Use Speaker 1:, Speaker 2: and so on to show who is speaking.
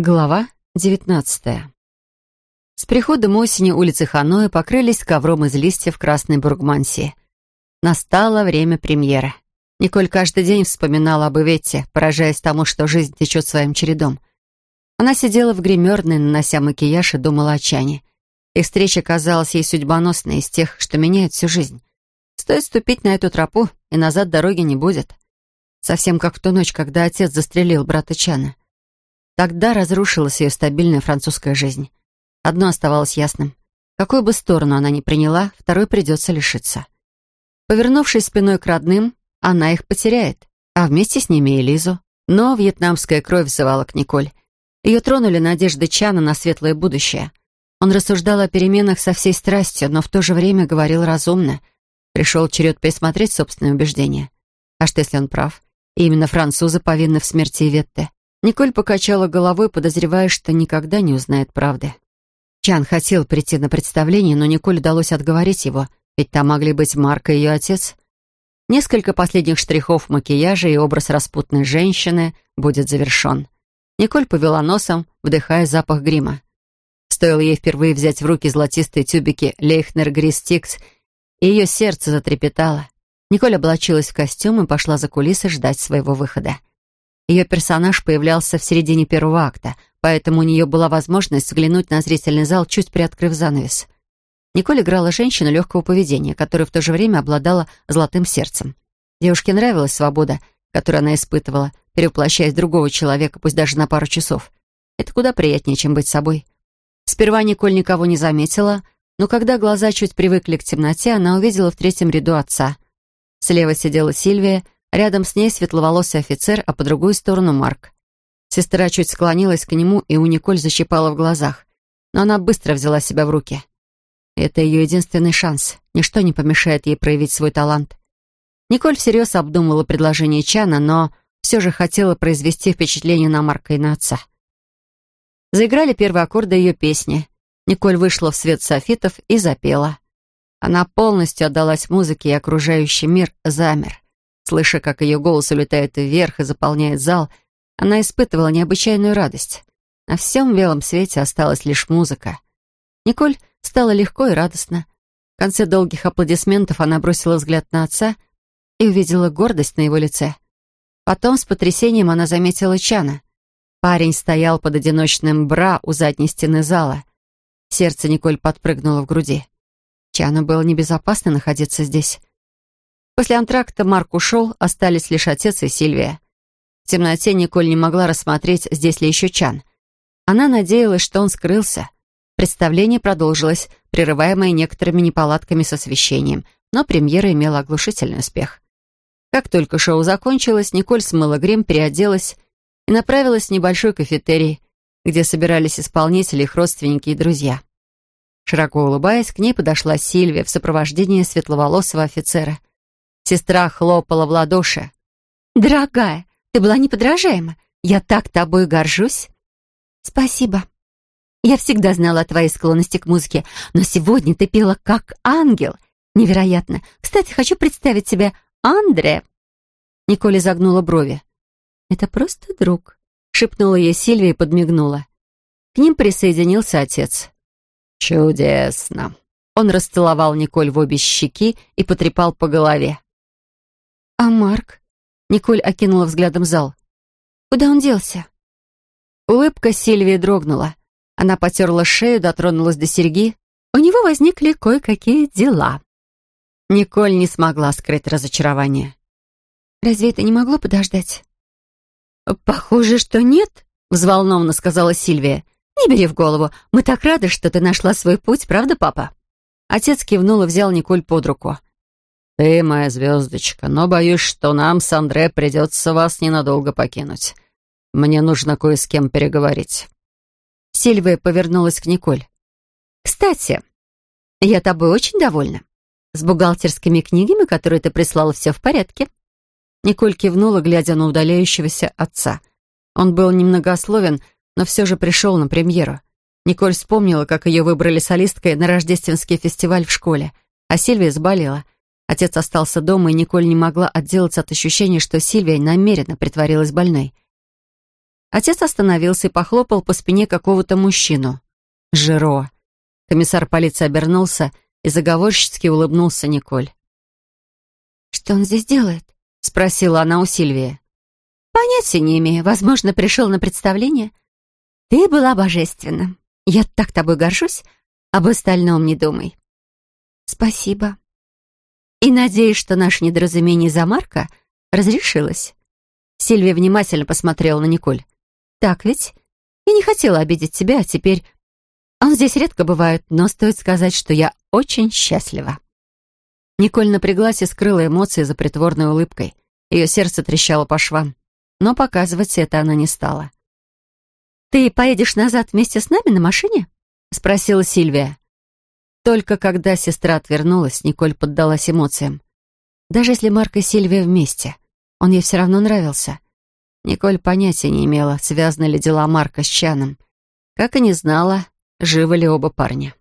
Speaker 1: Глава 19 С приходом осени улицы Ханоя покрылись ковром из листьев красной бургмансии. Настало время премьеры. Николь каждый день вспоминала об Иветте, поражаясь тому, что жизнь течет своим чередом. Она сидела в гримерной, нанося макияж и думала о Чане. Их встреча казалась ей судьбоносной из тех, что меняют всю жизнь. Стоит ступить на эту тропу, и назад дороги не будет. Совсем как в ту ночь, когда отец застрелил брата Чана. Тогда разрушилась ее стабильная французская жизнь. Одно оставалось ясным. Какую бы сторону она ни приняла, второй придется лишиться. Повернувшись спиной к родным, она их потеряет, а вместе с ними и Лизу. Но вьетнамская кровь взывала к Николь. Ее тронули надежды Чана на светлое будущее. Он рассуждал о переменах со всей страстью, но в то же время говорил разумно. Пришел черед пересмотреть собственные убеждения. А что, если он прав? И именно французы повинны в смерти Иветты. Николь покачала головой, подозревая, что никогда не узнает правды. Чан хотел прийти на представление, но Николь удалось отговорить его, ведь там могли быть Марк и ее отец. Несколько последних штрихов макияжа и образ распутной женщины будет завершен. Николь повела носом, вдыхая запах грима. Стоило ей впервые взять в руки золотистые тюбики Лейхнер Гристикс, и ее сердце затрепетало. Николь облачилась в костюм и пошла за кулисы ждать своего выхода. Ее персонаж появлялся в середине первого акта, поэтому у нее была возможность взглянуть на зрительный зал, чуть приоткрыв занавес. Николь играла женщину легкого поведения, которая в то же время обладала золотым сердцем. Девушке нравилась свобода, которую она испытывала, перевоплощаясь другого человека, пусть даже на пару часов. Это куда приятнее, чем быть собой. Сперва Николь никого не заметила, но когда глаза чуть привыкли к темноте, она увидела в третьем ряду отца. Слева сидела Сильвия, Рядом с ней светловолосый офицер, а по другую сторону Марк. Сестра чуть склонилась к нему, и у Николь защипала в глазах. Но она быстро взяла себя в руки. Это ее единственный шанс. Ничто не помешает ей проявить свой талант. Николь всерьез обдумывала предложение Чана, но все же хотела произвести впечатление на Марка и на отца. Заиграли первые аккорды ее песни. Николь вышла в свет софитов и запела. Она полностью отдалась музыке, и окружающий мир замер. Слыша, как ее голос улетает вверх и заполняет зал, она испытывала необычайную радость. На всем белом свете осталась лишь музыка. Николь стало легко и радостно. В конце долгих аплодисментов она бросила взгляд на отца и увидела гордость на его лице. Потом с потрясением она заметила Чана. Парень стоял под одиночным бра у задней стены зала. Сердце Николь подпрыгнуло в груди. Чану было небезопасно находиться здесь. После антракта Марк ушел, остались лишь отец и Сильвия. В темноте Николь не могла рассмотреть, здесь ли еще Чан. Она надеялась, что он скрылся. Представление продолжилось, прерываемое некоторыми неполадками с освещением, но премьера имела оглушительный успех. Как только шоу закончилось, Николь смыла грим, переоделась и направилась в небольшой кафетерий, где собирались исполнители, их родственники и друзья. Широко улыбаясь, к ней подошла Сильвия в сопровождении светловолосого офицера. Сестра хлопала в ладоши. «Дорогая, ты была неподражаема. Я так тобой горжусь». «Спасибо. Я всегда знала о твоей склонности к музыке, но сегодня ты пела как ангел. Невероятно. Кстати, хочу представить тебе Андре». Николя загнула брови. «Это просто друг», — шепнула ей Сильвия и подмигнула. К ним присоединился отец. «Чудесно!» Он расцеловал Николь в обе щеки и потрепал по голове. «А Марк?» Николь окинула взглядом зал. «Куда он делся?» Улыбка Сильвии дрогнула. Она потерла шею, дотронулась до серьги. У него возникли кое-какие дела. Николь не смогла скрыть разочарование. «Разве это не могло подождать?» «Похоже, что нет», — взволнованно сказала Сильвия. «Не бери в голову. Мы так рады, что ты нашла свой путь, правда, папа?» Отец кивнул и взял Николь под руку. «Ты моя звездочка, но боюсь, что нам с Андре придется вас ненадолго покинуть. Мне нужно кое с кем переговорить». Сильвия повернулась к Николь. «Кстати, я тобой очень довольна. С бухгалтерскими книгами, которые ты прислала, все в порядке». Николь кивнула, глядя на удаляющегося отца. Он был немногословен, но все же пришел на премьеру. Николь вспомнила, как ее выбрали солисткой на рождественский фестиваль в школе, а Сильвия заболела — Отец остался дома, и Николь не могла отделаться от ощущения, что Сильвия намеренно притворилась больной. Отец остановился и похлопал по спине какого-то мужчину. Жиро. Комиссар полиции обернулся и заговорщицки улыбнулся Николь.
Speaker 2: «Что он здесь делает?»
Speaker 1: — спросила она у Сильвии.
Speaker 2: «Понятия не имею. Возможно, пришел на представление. Ты была божественна. Я так тобой горжусь. Об остальном не думай». «Спасибо. И надеюсь, что наше недоразумение за Марка разрешилось». Сильвия внимательно посмотрела на Николь. «Так ведь? Я не хотела обидеть тебя, а теперь... Он здесь редко бывает, но стоит сказать, что я очень счастлива». Николь напряглась и скрыла эмоции за притворной улыбкой. Ее сердце трещало по швам. Но показывать это она не стала. «Ты поедешь назад вместе с нами на машине?» — спросила Сильвия. Только когда сестра отвернулась, Николь поддалась эмоциям. Даже если Марк и Сильвия вместе, он ей все равно нравился. Николь понятия не имела, связаны ли дела Марка с Чаном. Как и не знала, живы ли оба парня.